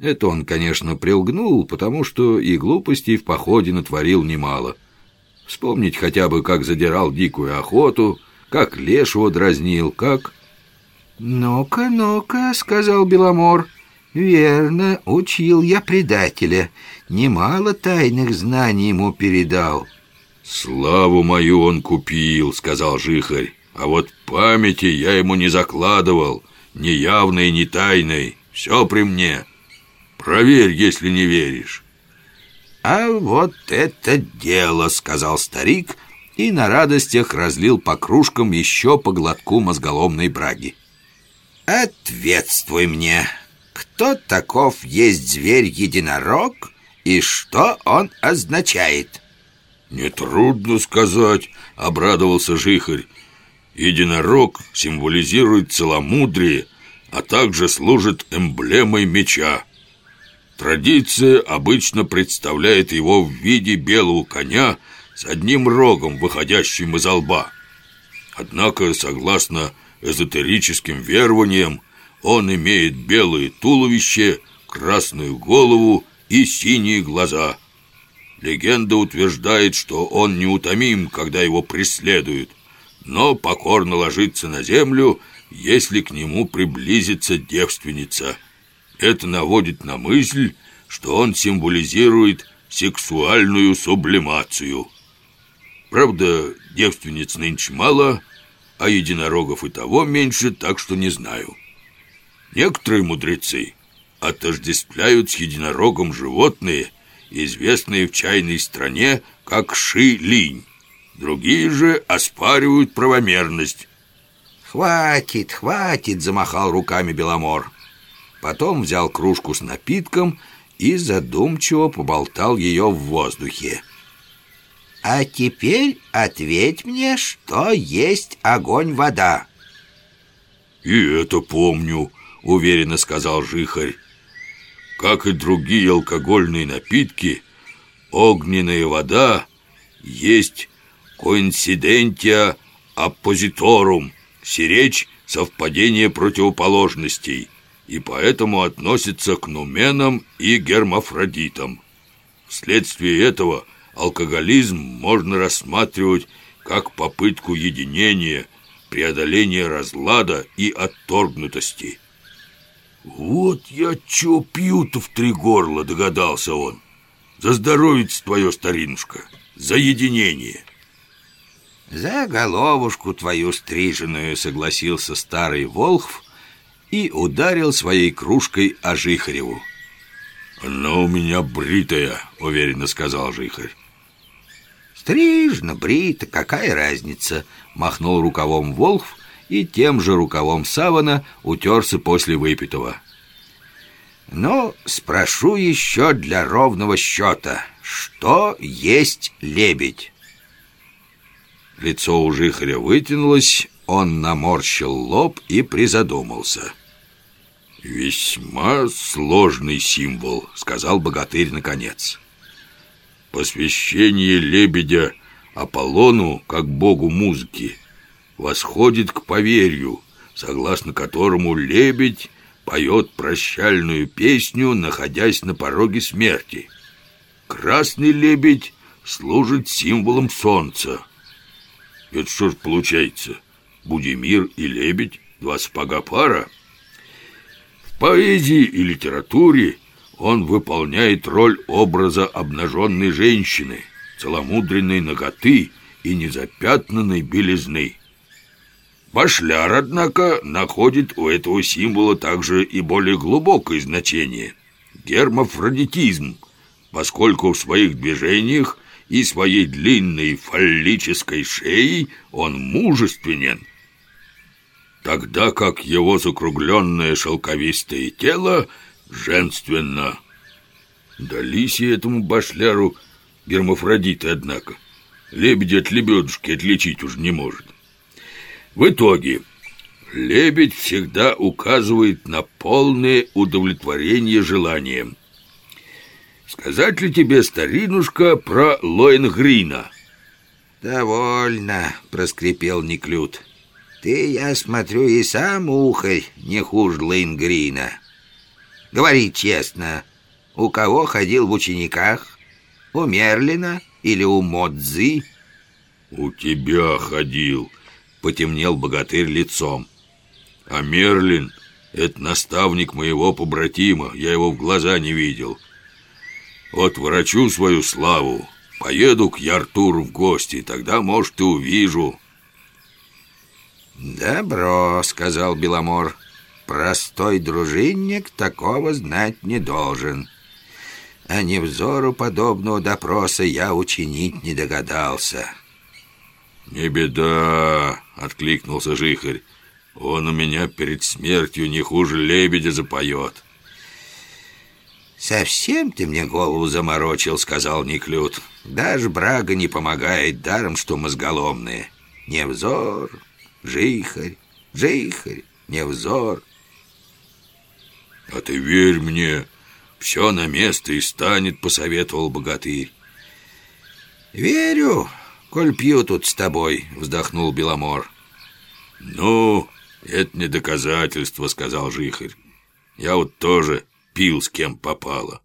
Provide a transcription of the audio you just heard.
Это он, конечно, прилгнул, потому что и глупостей в походе натворил немало. Вспомнить хотя бы, как задирал дикую охоту, как лешего дразнил, как... «Ну-ка, ну-ка», — сказал Беломор, — «верно, учил я предателя, немало тайных знаний ему передал». «Славу мою он купил», — сказал Жихарь, «а вот памяти я ему не закладывал, ни явной, ни тайной, все при мне. Проверь, если не веришь». «А вот это дело», — сказал старик, и на радостях разлил по кружкам еще по глотку мозголомной браги. «Ответствуй мне, кто таков есть зверь-единорог и что он означает?» «Нетрудно сказать», — обрадовался Жихарь. «Единорог символизирует целомудрие, а также служит эмблемой меча. Традиция обычно представляет его в виде белого коня с одним рогом, выходящим из лба. Однако, согласно эзотерическим верованиям, он имеет белое туловище, красную голову и синие глаза. Легенда утверждает, что он неутомим, когда его преследуют, но покорно ложится на землю, если к нему приблизится девственница – это наводит на мысль, что он символизирует сексуальную сублимацию. Правда, девственниц нынче мало, а единорогов и того меньше, так что не знаю. Некоторые мудрецы отождествляют с единорогом животные, известные в чайной стране как ши-линь. Другие же оспаривают правомерность. «Хватит, хватит!» — замахал руками Беломор. Потом взял кружку с напитком и задумчиво поболтал ее в воздухе. «А теперь ответь мне, что есть огонь-вода». «И это помню», — уверенно сказал Жихарь. «Как и другие алкогольные напитки, огненная вода есть коинцидентия оппозиторум, сиречь совпадение противоположностей» и поэтому относится к нуменам и гермафродитам. Вследствие этого алкоголизм можно рассматривать как попытку единения, преодоления разлада и отторгнутости. «Вот я чё пью-то в три горла», — догадался он. «За здоровье твое, старинушка, за единение». «За головушку твою стриженную», — согласился старый Волхв, — и ударил своей кружкой о Жихареву. «Она у меня бритая», — уверенно сказал Жихарь. «Стрижно, брита, какая разница?» — махнул рукавом Волхв и тем же рукавом савана утерся после выпитого. «Но спрошу еще для ровного счета, что есть лебедь?» Лицо у Жихаря вытянулось, он наморщил лоб и призадумался — «Весьма сложный символ», — сказал богатырь наконец. «Посвящение лебедя Аполлону, как богу музыки, восходит к поверью, согласно которому лебедь поет прощальную песню, находясь на пороге смерти. Красный лебедь служит символом солнца. Это что ж получается? Будимир и лебедь — два спага пара — поэзии и литературе он выполняет роль образа обнаженной женщины, целомудренной ноготы и незапятнанной белизны. Башляр, однако, находит у этого символа также и более глубокое значение – гермафродитизм, поскольку в своих движениях и своей длинной фаллической шеей он мужественен, тогда как его закругленное шелковистое тело женственно. Дались этому башляру гермафродиты, однако. Лебедь от лебедушки отличить уж не может. В итоге лебедь всегда указывает на полное удовлетворение желанием. Сказать ли тебе, старинушка, про Лоенгрина? «Довольно», — проскрипел Неклюд. Ты, я смотрю, и сам ухарь не хуже Лейнгрина. Говори честно, у кого ходил в учениках? У Мерлина или у Модзы? У тебя ходил, потемнел богатырь лицом. А Мерлин — это наставник моего побратима, я его в глаза не видел. Вот врачу свою славу, поеду к Яртуру в гости, тогда, может, и увижу». «Добро», — сказал Беломор. «Простой дружинник такого знать не должен. А невзору подобного допроса я учинить не догадался». «Не беда», — откликнулся Жихарь. «Он у меня перед смертью не хуже лебедя запоет». «Совсем ты мне голову заморочил», — сказал Неклюд. «Даже брага не помогает, даром, что мозголомные. Невзор, жихарь, жихарь, невзор». «А ты верь мне, все на место и станет», — посоветовал богатырь. «Верю, коль пью тут с тобой», — вздохнул Беломор. «Ну, это не доказательство», — сказал Жихарь. «Я вот тоже пил с кем попало».